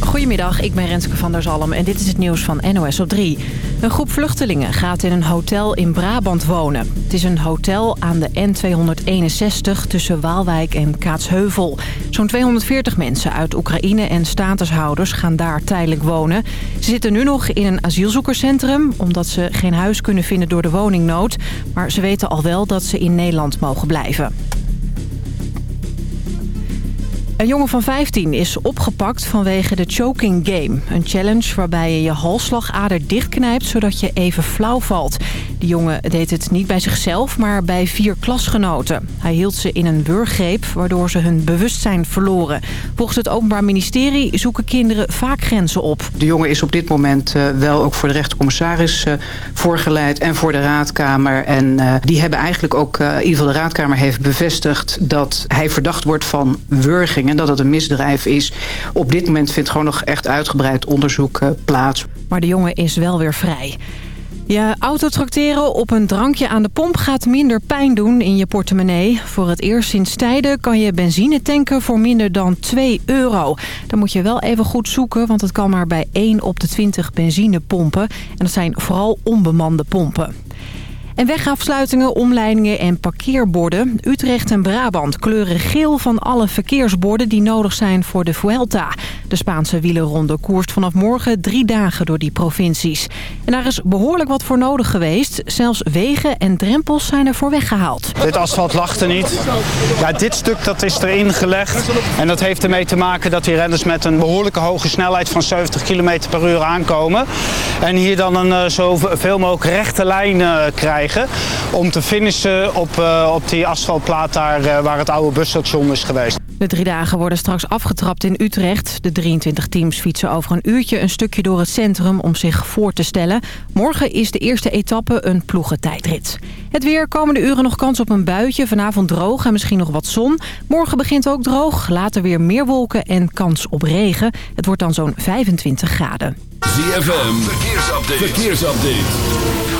Goedemiddag, ik ben Renske van der Zalm en dit is het nieuws van NOS op 3. Een groep vluchtelingen gaat in een hotel in Brabant wonen. Het is een hotel aan de N261 tussen Waalwijk en Kaatsheuvel. Zo'n 240 mensen uit Oekraïne en statushouders gaan daar tijdelijk wonen. Ze zitten nu nog in een asielzoekerscentrum... omdat ze geen huis kunnen vinden door de woningnood. Maar ze weten al wel dat ze in Nederland mogen blijven. Een jongen van 15 is opgepakt vanwege de choking game. Een challenge waarbij je je halsslagader dichtknijpt zodat je even flauw valt. Die jongen deed het niet bij zichzelf, maar bij vier klasgenoten. Hij hield ze in een wurggreep, waardoor ze hun bewustzijn verloren. Volgens het Openbaar Ministerie zoeken kinderen vaak grenzen op. De jongen is op dit moment uh, wel ook voor de rechtercommissaris uh, voorgeleid en voor de raadkamer. En uh, die hebben eigenlijk ook, in ieder geval de raadkamer heeft bevestigd... dat hij verdacht wordt van wurging en dat het een misdrijf is. Op dit moment vindt gewoon nog echt uitgebreid onderzoek plaats. Maar de jongen is wel weer vrij. Je auto trakteren op een drankje aan de pomp gaat minder pijn doen in je portemonnee. Voor het eerst sinds tijden kan je benzine tanken voor minder dan 2 euro. Dan moet je wel even goed zoeken, want het kan maar bij 1 op de 20 benzinepompen. En dat zijn vooral onbemande pompen. En wegafsluitingen, omleidingen en parkeerborden. Utrecht en Brabant kleuren geel van alle verkeersborden die nodig zijn voor de Vuelta. De Spaanse wielerronde koerst vanaf morgen drie dagen door die provincies. En daar is behoorlijk wat voor nodig geweest. Zelfs wegen en drempels zijn er voor weggehaald. Dit asfalt er niet. Ja, dit stuk dat is erin gelegd. En dat heeft ermee te maken dat die renners met een behoorlijke hoge snelheid van 70 km per uur aankomen. En hier dan een uh, zoveel mogelijk rechte lijn uh, krijgen om te finishen op, uh, op die asfaltplaat daar uh, waar het oude busstation is geweest. De drie dagen worden straks afgetrapt in Utrecht. De 23 teams fietsen over een uurtje een stukje door het centrum om zich voor te stellen. Morgen is de eerste etappe een ploegentijdrit. Het weer, komende uren nog kans op een buitje. Vanavond droog en misschien nog wat zon. Morgen begint ook droog, later weer meer wolken en kans op regen. Het wordt dan zo'n 25 graden. ZFM, verkeersupdate. verkeersupdate.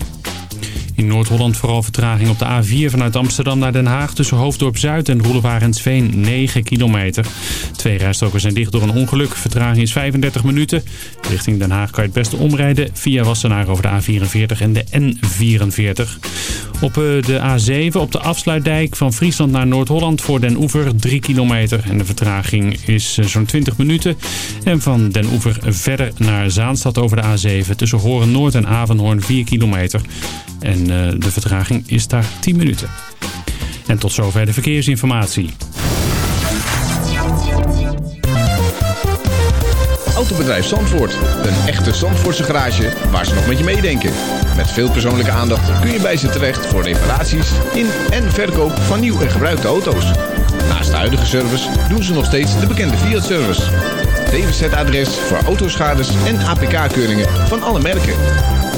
In Noord-Holland vooral vertraging op de A4 vanuit Amsterdam naar Den Haag... tussen Hoofddorp Zuid en Roelevarensveen 9 kilometer. Twee rijstroken zijn dicht door een ongeluk. Vertraging is 35 minuten. Richting Den Haag kan je het beste omrijden via Wassenaar over de A44 en de N44. Op eh, de A7 op de afsluitdijk van Friesland naar Noord-Holland voor Den Oever 3 kilometer. En de vertraging is eh, zo'n 20 minuten. En van Den Oever verder naar Zaanstad over de A7 tussen Horen Noord en Avenhoorn 4 kilometer. Uh, de vertraging is daar 10 minuten. En tot zover de verkeersinformatie. Autobedrijf Zandvoort. Een echte Zandvoortse garage waar ze nog met je meedenken. Met veel persoonlijke aandacht kun je bij ze terecht voor reparaties in en verkoop van nieuw en gebruikte auto's. Naast de huidige service doen ze nog steeds de bekende Fiat-service. DWZ-adres voor autoschades en APK-keuringen van alle merken.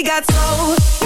we got soul.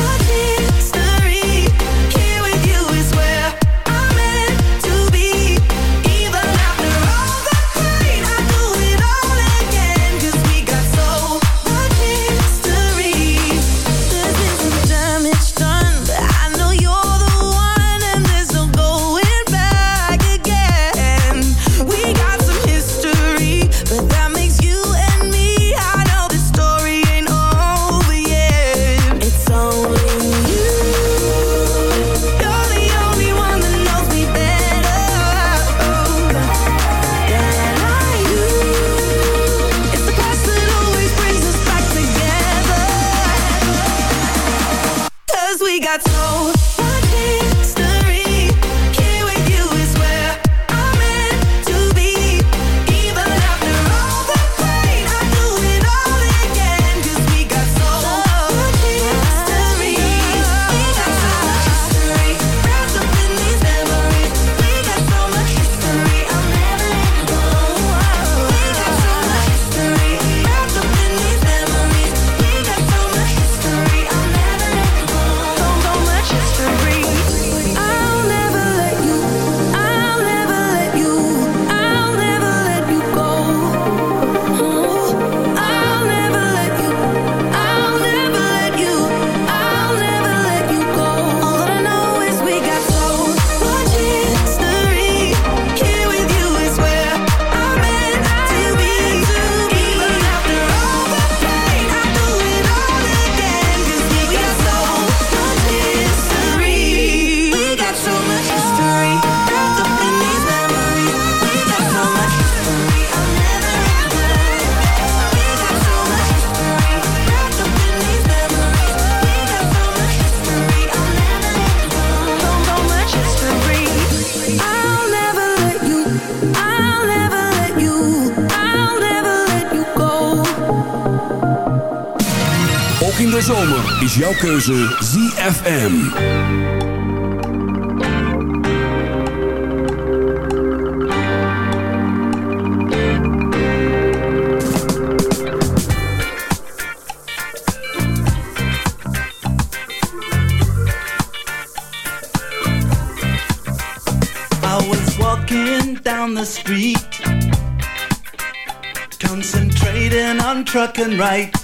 I was walking down the street Concentrating on trucking right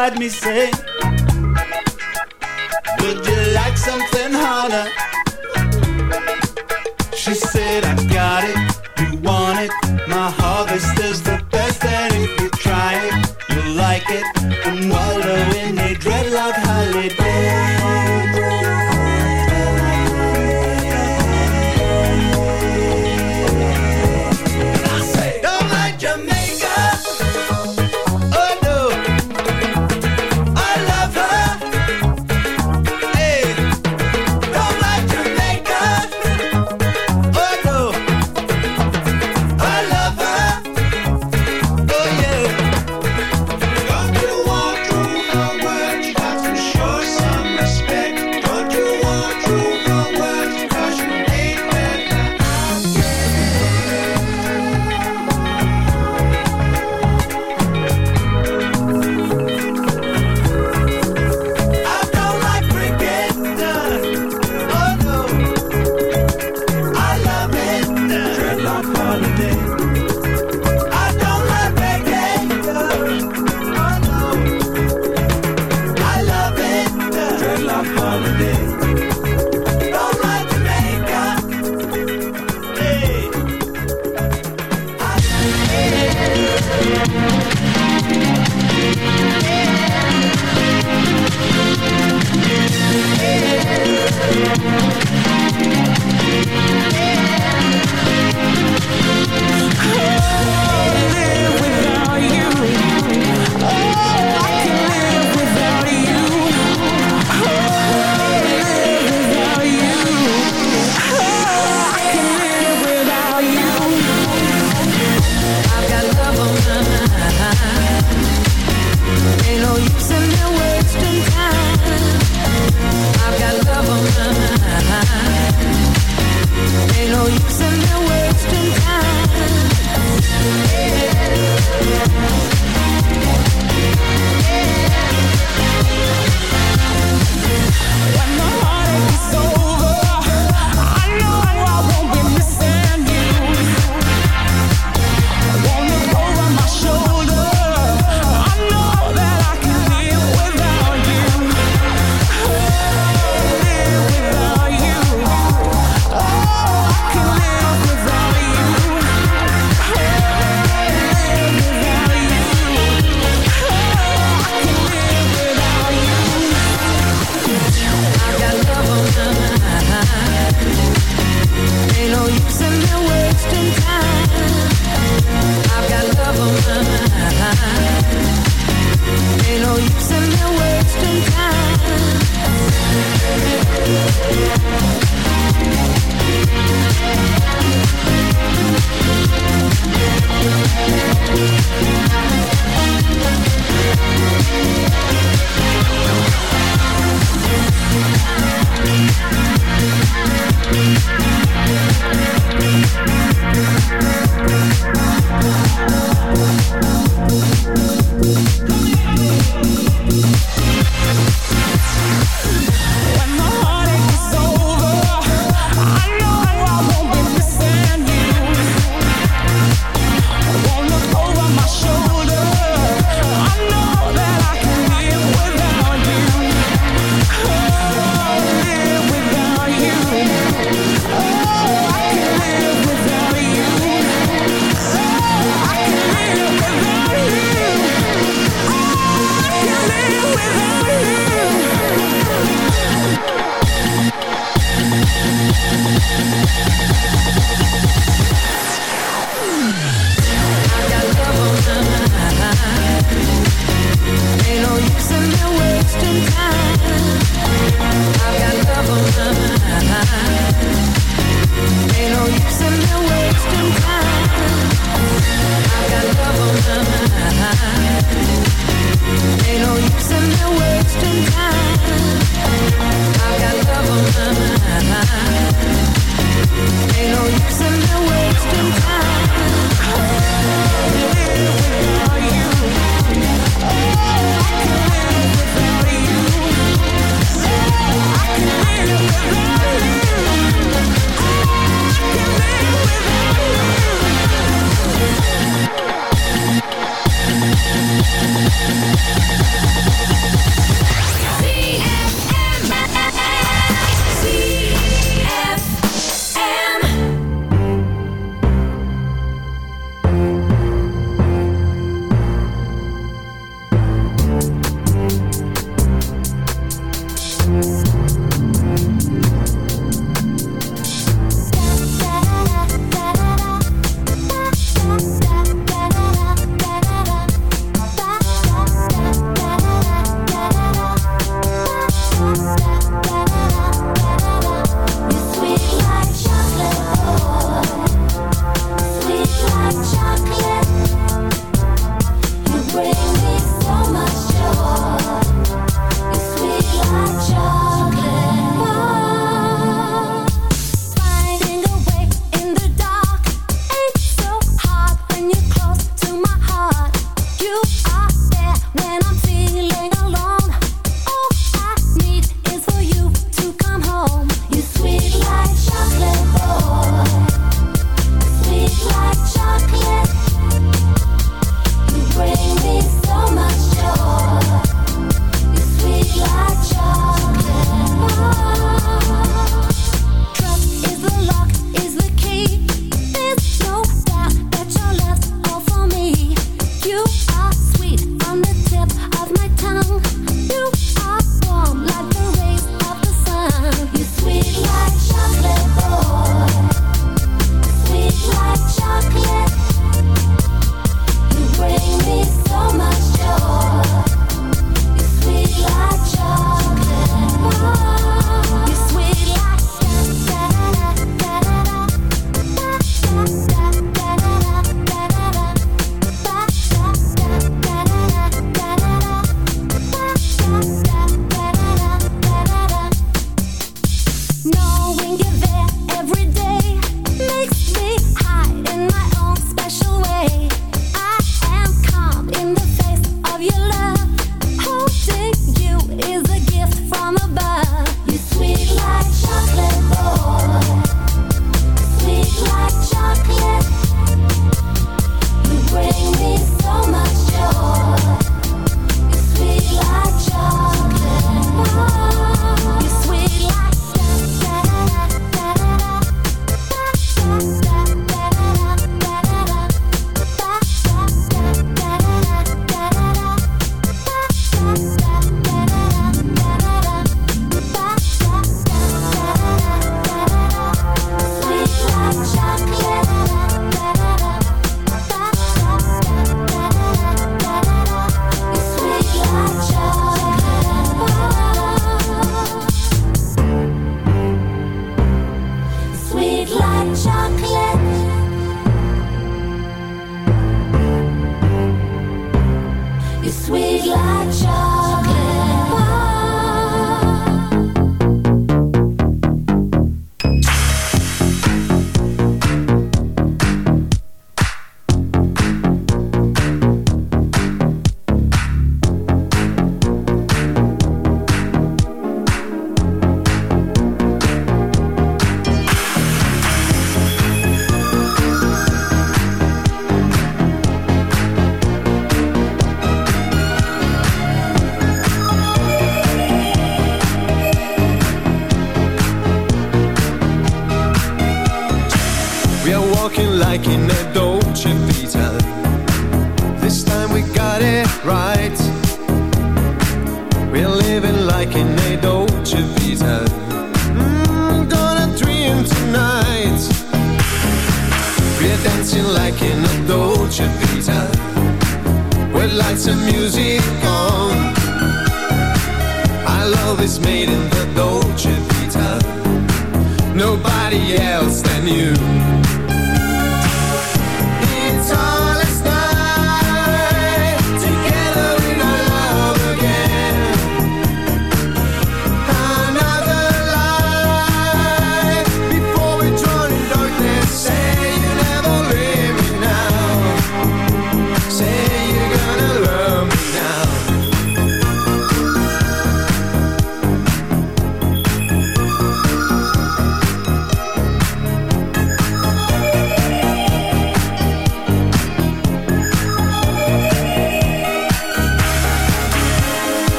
Beside me say, Would you like something harder?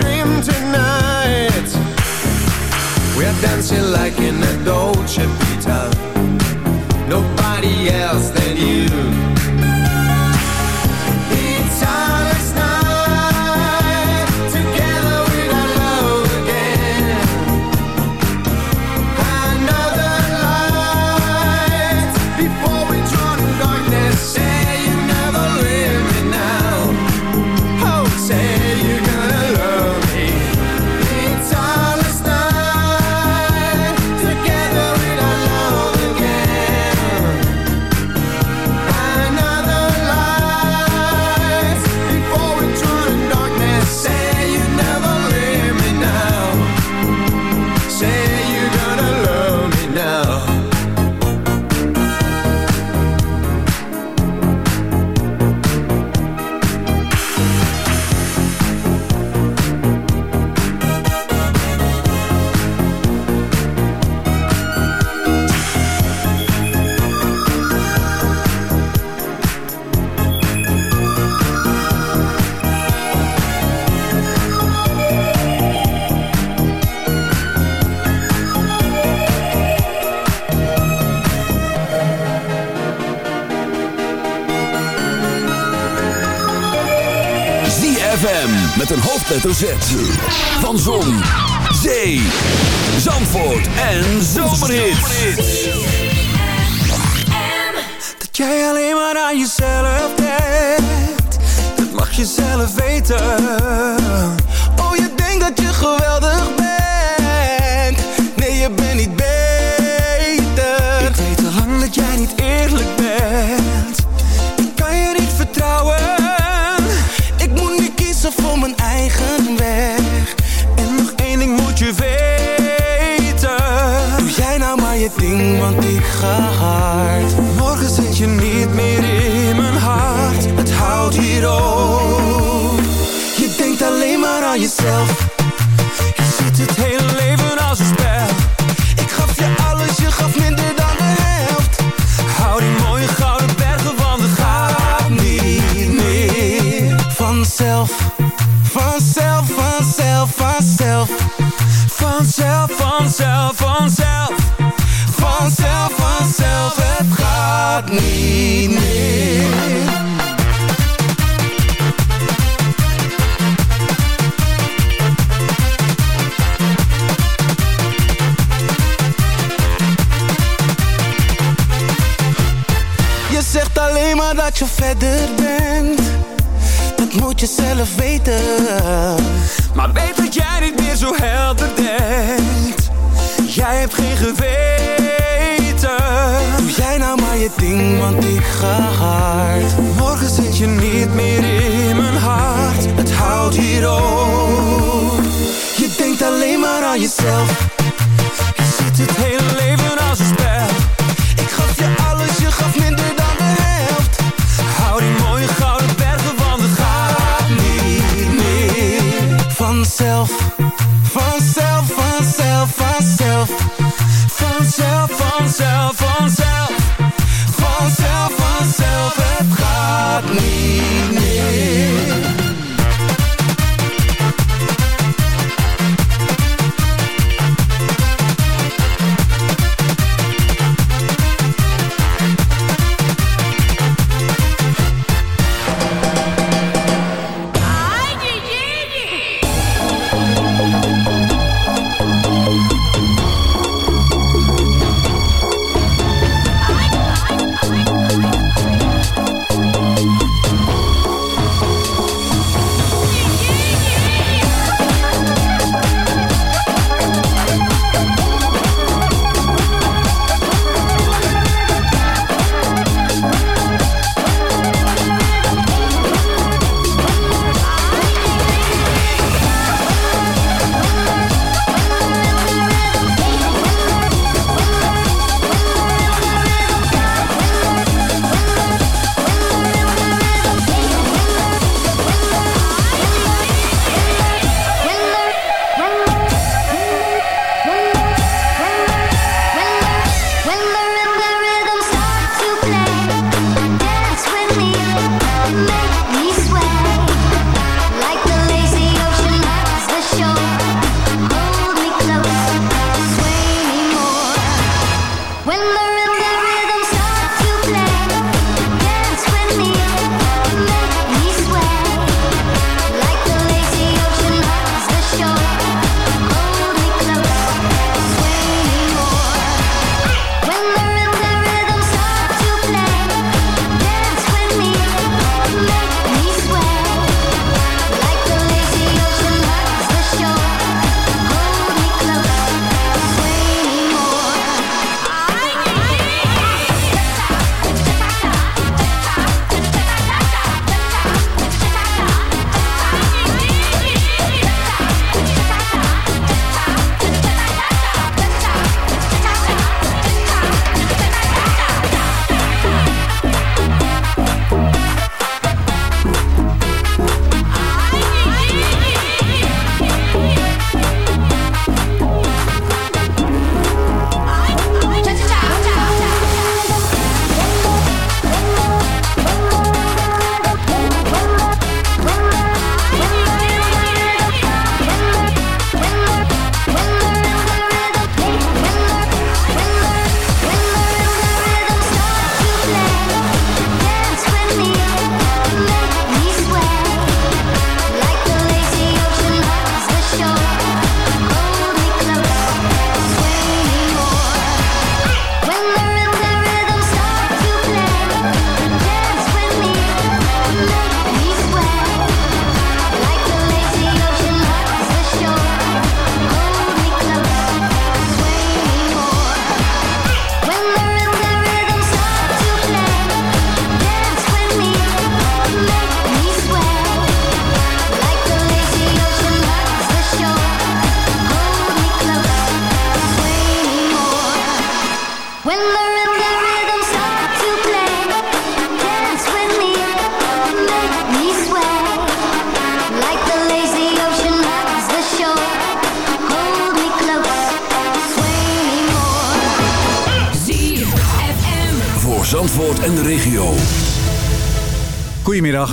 dream tonight. We're dancing like in a Dolce Vita. Nobody else than you. hoofdletter Z. Van Zon, Zee, Zandvoort en Zomerhit. Dat jij alleen maar aan jezelf denkt. Dat mag je zelf weten. Oh, je denkt dat je geweldig bent Morgen zit je niet meer in mijn hart. Het houdt hier op. Je denkt alleen maar aan jezelf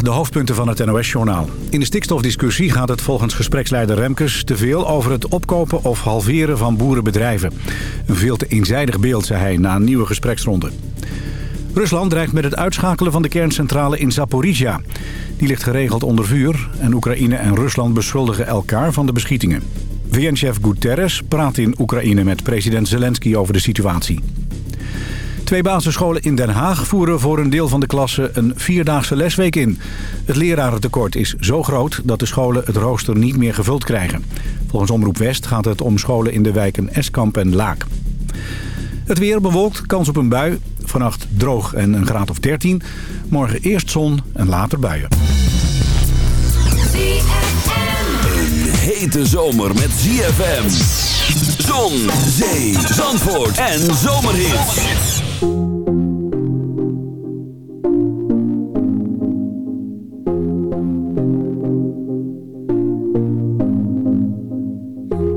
de hoofdpunten van het NOS-journaal. In de stikstofdiscussie gaat het volgens gespreksleider Remkes te veel over het opkopen of halveren van boerenbedrijven. Een veel te eenzijdig beeld, zei hij na een nieuwe gespreksronde. Rusland dreigt met het uitschakelen van de kerncentrale in Zaporizhia. Die ligt geregeld onder vuur en Oekraïne en Rusland beschuldigen elkaar van de beschietingen. VN-chef Guterres praat in Oekraïne met president Zelensky over de situatie. Twee basisscholen in Den Haag voeren voor een deel van de klasse een vierdaagse lesweek in. Het lerarentekort is zo groot dat de scholen het rooster niet meer gevuld krijgen. Volgens Omroep West gaat het om scholen in de wijken Eskamp en Laak. Het weer bewolkt, kans op een bui. Vannacht droog en een graad of 13. Morgen eerst zon en later buien. Een hete zomer met ZFM. Zon, zee, zandvoort en zomerhit.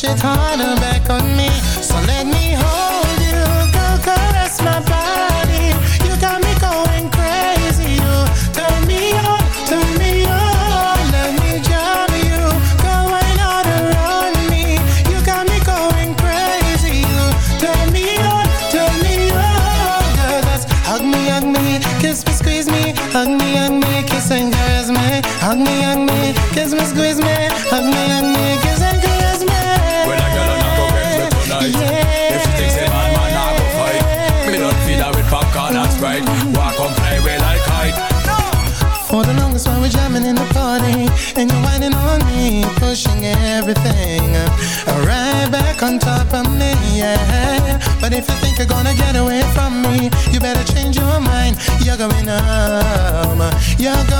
she's harder back on me. coming home. You're